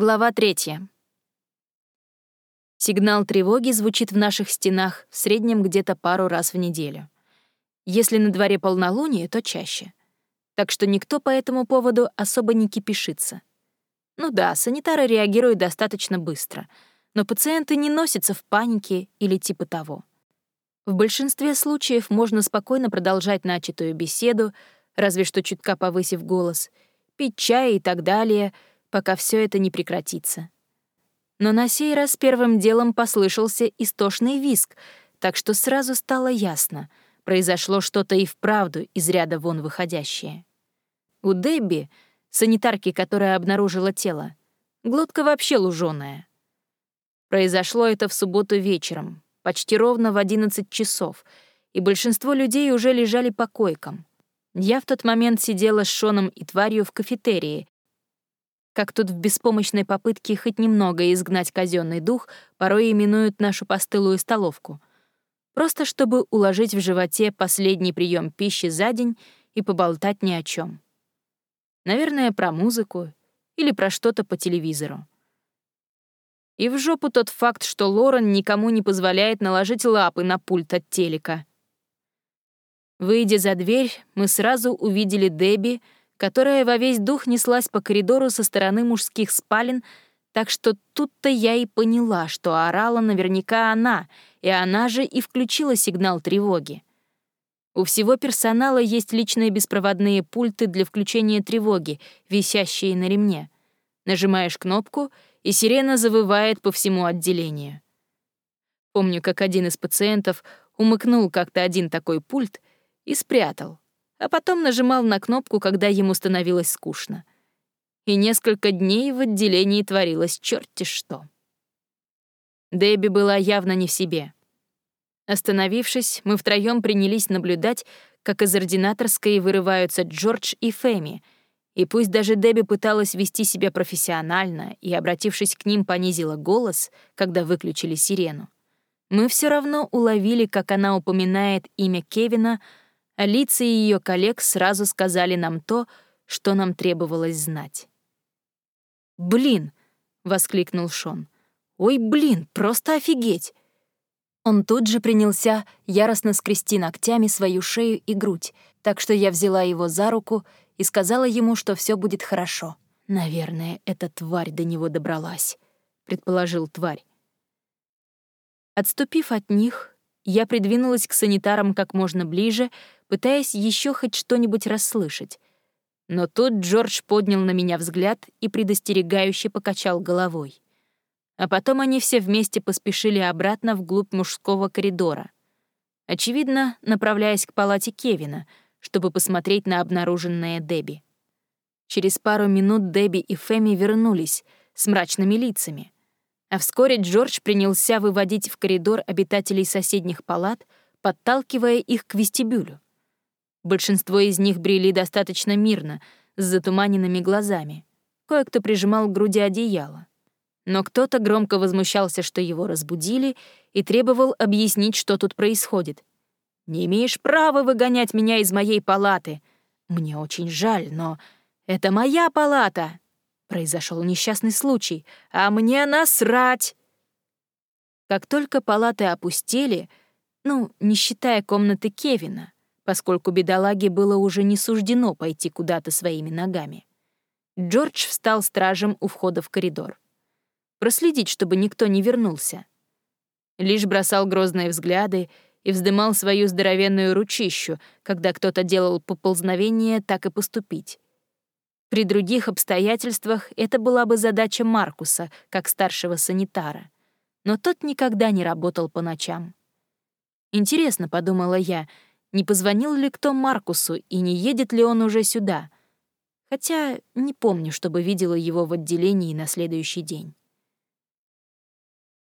Глава третья. Сигнал тревоги звучит в наших стенах в среднем где-то пару раз в неделю. Если на дворе полнолуние, то чаще. Так что никто по этому поводу особо не кипишится. Ну да, санитары реагируют достаточно быстро, но пациенты не носятся в панике или типа того. В большинстве случаев можно спокойно продолжать начатую беседу, разве что чутка повысив голос, пить чай и так далее, пока все это не прекратится. Но на сей раз первым делом послышался истошный виск, так что сразу стало ясно — произошло что-то и вправду из ряда вон выходящее. У Дебби, санитарки, которая обнаружила тело, глотка вообще лужёная. Произошло это в субботу вечером, почти ровно в 11 часов, и большинство людей уже лежали по койкам. Я в тот момент сидела с Шоном и тварью в кафетерии, как тут в беспомощной попытке хоть немного изгнать казенный дух, порой именуют нашу постылую столовку. Просто чтобы уложить в животе последний прием пищи за день и поболтать ни о чем. Наверное, про музыку или про что-то по телевизору. И в жопу тот факт, что Лорен никому не позволяет наложить лапы на пульт от телека. Выйдя за дверь, мы сразу увидели Дебби, которая во весь дух неслась по коридору со стороны мужских спален, так что тут-то я и поняла, что орала наверняка она, и она же и включила сигнал тревоги. У всего персонала есть личные беспроводные пульты для включения тревоги, висящие на ремне. Нажимаешь кнопку — и сирена завывает по всему отделению. Помню, как один из пациентов умыкнул как-то один такой пульт и спрятал, а потом нажимал на кнопку, когда ему становилось скучно. И несколько дней в отделении творилось черти что. Дебби была явно не в себе. Остановившись, мы втроём принялись наблюдать, как из ординаторской вырываются Джордж и Фэми — и пусть даже Дебби пыталась вести себя профессионально и, обратившись к ним, понизила голос, когда выключили сирену, мы все равно уловили, как она упоминает имя Кевина, а лица ее коллег сразу сказали нам то, что нам требовалось знать. «Блин!» — воскликнул Шон. «Ой, блин, просто офигеть!» Он тут же принялся яростно скрести ногтями свою шею и грудь, так что я взяла его за руку и сказала ему, что все будет хорошо. «Наверное, эта тварь до него добралась», — предположил тварь. Отступив от них, я придвинулась к санитарам как можно ближе, пытаясь еще хоть что-нибудь расслышать. Но тут Джордж поднял на меня взгляд и предостерегающе покачал головой. А потом они все вместе поспешили обратно вглубь мужского коридора. Очевидно, направляясь к палате Кевина — чтобы посмотреть на обнаруженное Дебби. Через пару минут Дебби и Фэми вернулись с мрачными лицами, а вскоре Джордж принялся выводить в коридор обитателей соседних палат, подталкивая их к вестибюлю. Большинство из них брели достаточно мирно, с затуманенными глазами. Кое-кто прижимал к груди одеяло. Но кто-то громко возмущался, что его разбудили, и требовал объяснить, что тут происходит, не имеешь права выгонять меня из моей палаты. Мне очень жаль, но это моя палата. Произошел несчастный случай, а мне насрать. Как только палаты опустели, ну, не считая комнаты Кевина, поскольку бедолаге было уже не суждено пойти куда-то своими ногами, Джордж встал стражем у входа в коридор. Проследить, чтобы никто не вернулся. Лишь бросал грозные взгляды и вздымал свою здоровенную ручищу, когда кто-то делал поползновение, так и поступить. При других обстоятельствах это была бы задача Маркуса, как старшего санитара. Но тот никогда не работал по ночам. Интересно, подумала я, не позвонил ли кто Маркусу и не едет ли он уже сюда. Хотя не помню, чтобы видела его в отделении на следующий день.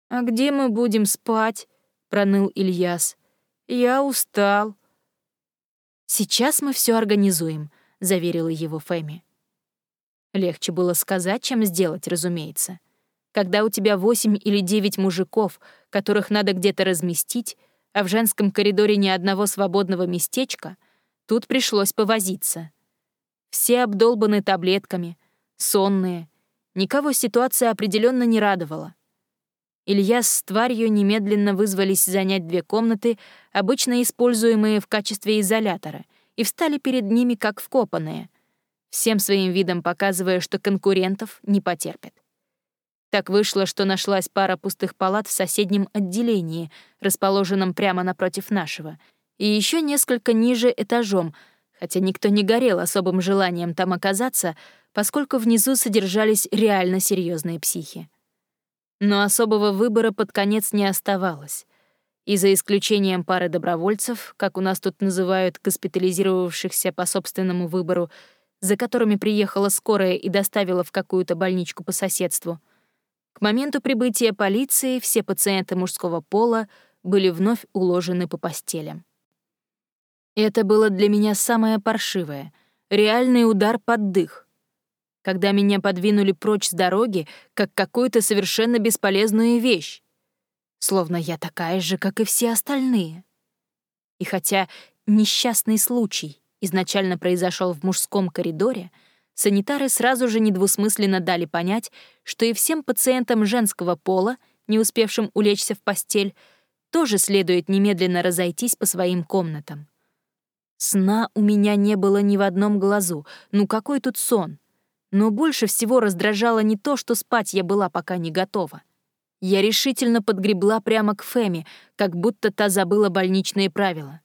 «А где мы будем спать?» — проныл Ильяс. Я устал. Сейчас мы все организуем, заверила его Фэми. Легче было сказать, чем сделать, разумеется. Когда у тебя восемь или девять мужиков, которых надо где-то разместить, а в женском коридоре ни одного свободного местечка, тут пришлось повозиться. Все обдолбаны таблетками, сонные, Никого ситуация определенно не радовала. Илья с тварью немедленно вызвались занять две комнаты, обычно используемые в качестве изолятора, и встали перед ними как вкопанные, всем своим видом показывая, что конкурентов не потерпят. Так вышло, что нашлась пара пустых палат в соседнем отделении, расположенном прямо напротив нашего, и еще несколько ниже этажом, хотя никто не горел особым желанием там оказаться, поскольку внизу содержались реально серьезные психи. Но особого выбора под конец не оставалось. И за исключением пары добровольцев, как у нас тут называют госпитализировавшихся по собственному выбору, за которыми приехала скорая и доставила в какую-то больничку по соседству, к моменту прибытия полиции все пациенты мужского пола были вновь уложены по постелям. Это было для меня самое паршивое — реальный удар под дых когда меня подвинули прочь с дороги, как какую-то совершенно бесполезную вещь. Словно я такая же, как и все остальные. И хотя несчастный случай изначально произошел в мужском коридоре, санитары сразу же недвусмысленно дали понять, что и всем пациентам женского пола, не успевшим улечься в постель, тоже следует немедленно разойтись по своим комнатам. Сна у меня не было ни в одном глазу. Ну какой тут сон? Но больше всего раздражало не то, что спать я была пока не готова. Я решительно подгребла прямо к Фэме, как будто та забыла больничные правила.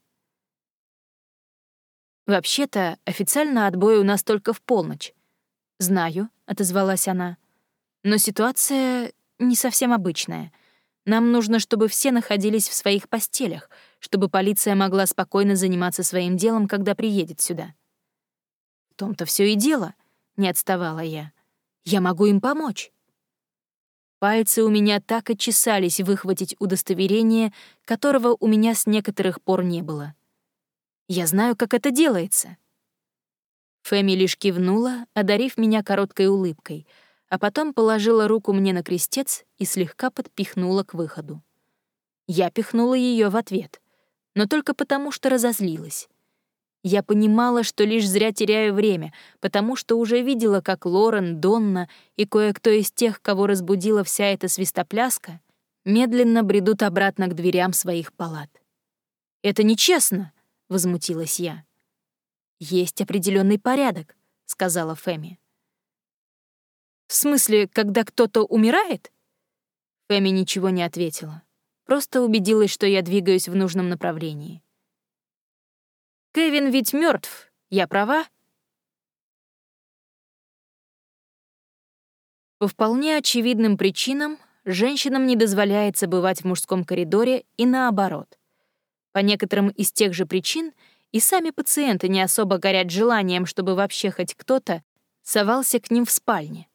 «Вообще-то, официально отбой у нас только в полночь». «Знаю», — отозвалась она. «Но ситуация не совсем обычная. Нам нужно, чтобы все находились в своих постелях, чтобы полиция могла спокойно заниматься своим делом, когда приедет сюда». В том-то все и дело —— не отставала я. «Я могу им помочь». Пальцы у меня так и чесались выхватить удостоверение, которого у меня с некоторых пор не было. «Я знаю, как это делается». Фэми лишь кивнула, одарив меня короткой улыбкой, а потом положила руку мне на крестец и слегка подпихнула к выходу. Я пихнула ее в ответ, но только потому, что разозлилась. Я понимала, что лишь зря теряю время, потому что уже видела, как Лорен, Донна и кое-кто из тех, кого разбудила вся эта свистопляска, медленно бредут обратно к дверям своих палат. «Это нечестно!» — возмутилась я. «Есть определенный порядок», — сказала Фэми. «В смысле, когда кто-то умирает?» Фэми ничего не ответила. Просто убедилась, что я двигаюсь в нужном направлении. Кевин ведь мертв, я права? По вполне очевидным причинам женщинам не дозволяется бывать в мужском коридоре и наоборот. По некоторым из тех же причин и сами пациенты не особо горят желанием, чтобы вообще хоть кто-то совался к ним в спальне.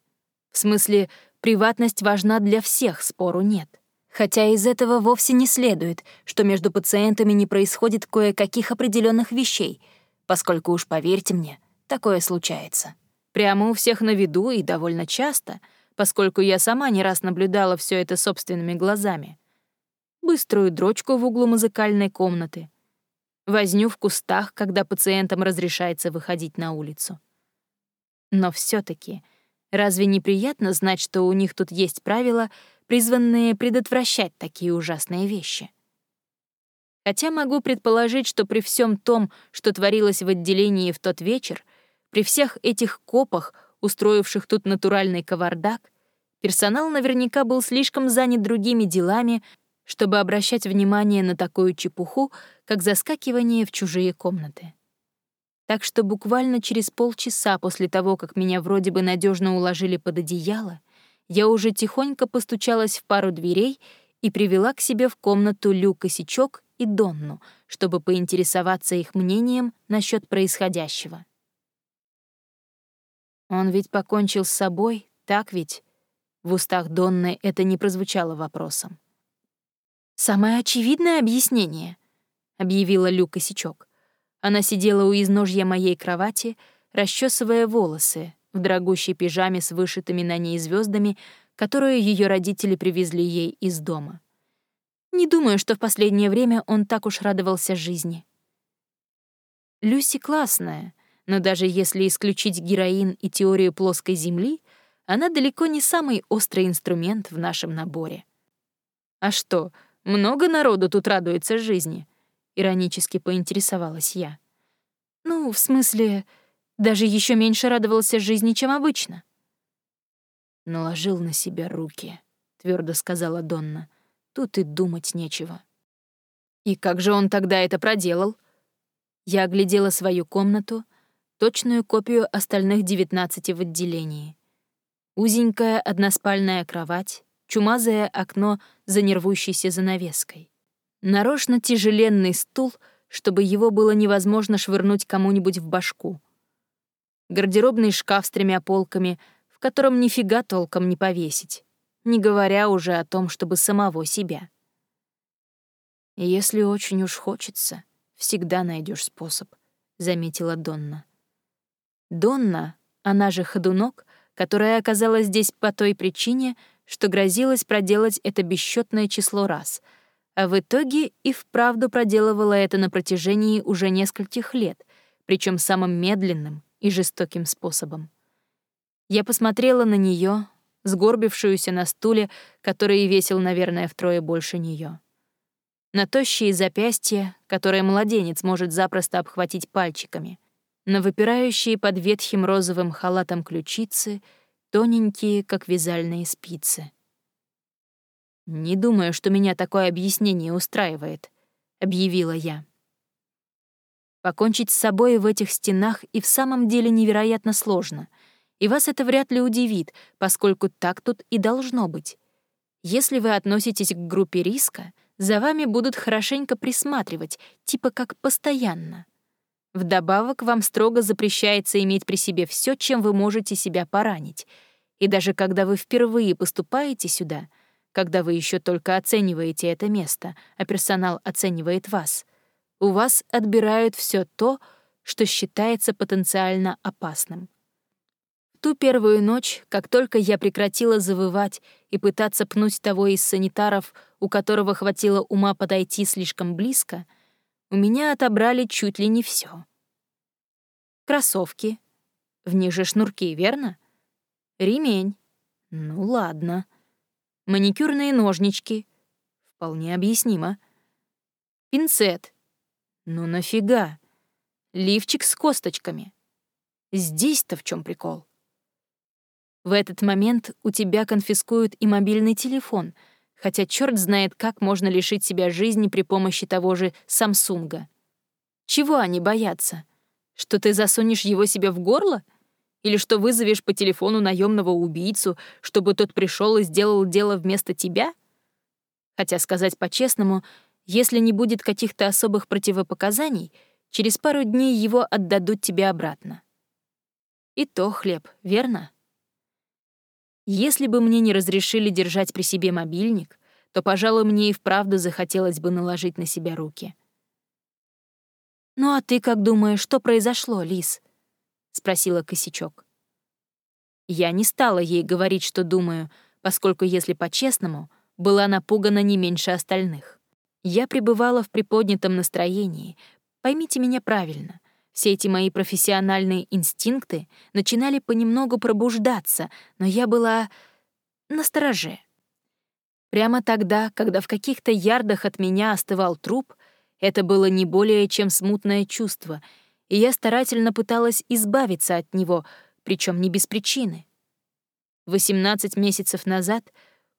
В смысле, приватность важна для всех, спору нет. Хотя из этого вовсе не следует, что между пациентами не происходит кое-каких определенных вещей, поскольку уж поверьте мне, такое случается. Прямо у всех на виду и довольно часто, поскольку я сама не раз наблюдала все это собственными глазами. Быструю дрочку в углу музыкальной комнаты. Возню в кустах, когда пациентам разрешается выходить на улицу. Но все таки разве неприятно знать, что у них тут есть правила — призванные предотвращать такие ужасные вещи. Хотя могу предположить, что при всем том, что творилось в отделении в тот вечер, при всех этих копах, устроивших тут натуральный кавардак, персонал наверняка был слишком занят другими делами, чтобы обращать внимание на такую чепуху, как заскакивание в чужие комнаты. Так что буквально через полчаса после того, как меня вроде бы надежно уложили под одеяло, я уже тихонько постучалась в пару дверей и привела к себе в комнату Лю Косячок и Донну, чтобы поинтересоваться их мнением насчет происходящего. «Он ведь покончил с собой, так ведь?» В устах Донны это не прозвучало вопросом. «Самое очевидное объяснение», — объявила Лю Косячок. Она сидела у изножья моей кровати, расчесывая волосы, в дорогущей пижаме с вышитыми на ней звездами, которую ее родители привезли ей из дома. Не думаю, что в последнее время он так уж радовался жизни. Люси классная, но даже если исключить героин и теорию плоской земли, она далеко не самый острый инструмент в нашем наборе. «А что, много народу тут радуется жизни?» — иронически поинтересовалась я. «Ну, в смысле, даже еще меньше радовался жизни, чем обычно». «Наложил на себя руки», — твердо сказала Донна. «Тут и думать нечего». «И как же он тогда это проделал?» Я оглядела свою комнату, точную копию остальных девятнадцати в отделении. Узенькая односпальная кровать, чумазое окно за нервущейся занавеской. Нарочно тяжеленный стул, чтобы его было невозможно швырнуть кому-нибудь в башку. Гардеробный шкаф с тремя полками, в котором нифига толком не повесить, не говоря уже о том, чтобы самого себя. «Если очень уж хочется, всегда найдешь способ», — заметила Донна. Донна, она же Ходунок, которая оказалась здесь по той причине, что грозилась проделать это бесчетное число раз, а в итоге и вправду проделывала это на протяжении уже нескольких лет, причем самым медленным и жестоким способом. Я посмотрела на нее, сгорбившуюся на стуле, который весил, наверное, втрое больше нее. На тощие запястья, которые младенец может запросто обхватить пальчиками — на выпирающие под ветхим розовым халатом ключицы, тоненькие, как вязальные спицы. «Не думаю, что меня такое объяснение устраивает», — объявила я. Покончить с собой в этих стенах и в самом деле невероятно сложно, и вас это вряд ли удивит, поскольку так тут и должно быть. Если вы относитесь к группе риска, за вами будут хорошенько присматривать, типа как постоянно. Вдобавок, вам строго запрещается иметь при себе все, чем вы можете себя поранить. И даже когда вы впервые поступаете сюда, когда вы еще только оцениваете это место, а персонал оценивает вас, у вас отбирают все то, что считается потенциально опасным. В ту первую ночь, как только я прекратила завывать и пытаться пнуть того из санитаров, у которого хватило ума подойти слишком близко — у меня отобрали чуть ли не все. Кроссовки. В них же шнурки, верно? Ремень. Ну ладно. Маникюрные ножнички. Вполне объяснимо. Пинцет. Ну нафига? Лифчик с косточками. Здесь-то в чем прикол? В этот момент у тебя конфискуют и мобильный телефон — хотя черт знает, как можно лишить себя жизни при помощи того же Самсунга. Чего они боятся? Что ты засунешь его себе в горло? Или что вызовешь по телефону наемного убийцу, чтобы тот пришел и сделал дело вместо тебя? Хотя, сказать по-честному, если не будет каких-то особых противопоказаний, через пару дней его отдадут тебе обратно. И то хлеб, верно? Если бы мне не разрешили держать при себе мобильник, то, пожалуй, мне и вправду захотелось бы наложить на себя руки. «Ну а ты как думаешь, что произошло, Лис?» — спросила Косячок. Я не стала ей говорить, что думаю, поскольку, если по-честному, была напугана не меньше остальных. Я пребывала в приподнятом настроении. Поймите меня правильно. Все эти мои профессиональные инстинкты начинали понемногу пробуждаться, но я была настороже. Прямо тогда, когда в каких-то ярдах от меня остывал труп, это было не более чем смутное чувство, и я старательно пыталась избавиться от него, причем не без причины. 18 месяцев назад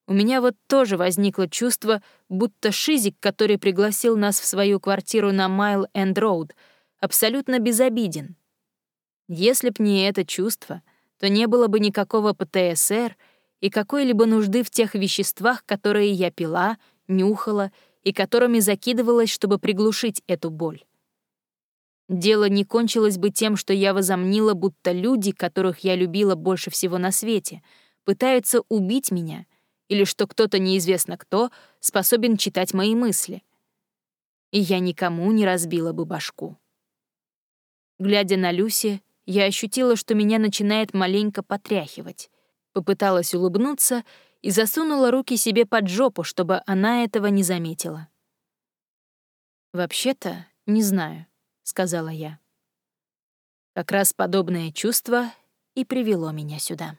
у меня вот тоже возникло чувство, будто Шизик, который пригласил нас в свою квартиру на Майл Энд Роуд — абсолютно безобиден. Если б не это чувство, то не было бы никакого ПТСР и какой-либо нужды в тех веществах, которые я пила, нюхала и которыми закидывалась, чтобы приглушить эту боль. Дело не кончилось бы тем, что я возомнила, будто люди, которых я любила больше всего на свете, пытаются убить меня, или что кто-то неизвестно кто способен читать мои мысли. И я никому не разбила бы башку. Глядя на Люси, я ощутила, что меня начинает маленько потряхивать. Попыталась улыбнуться и засунула руки себе под жопу, чтобы она этого не заметила. «Вообще-то, не знаю», — сказала я. Как раз подобное чувство и привело меня сюда.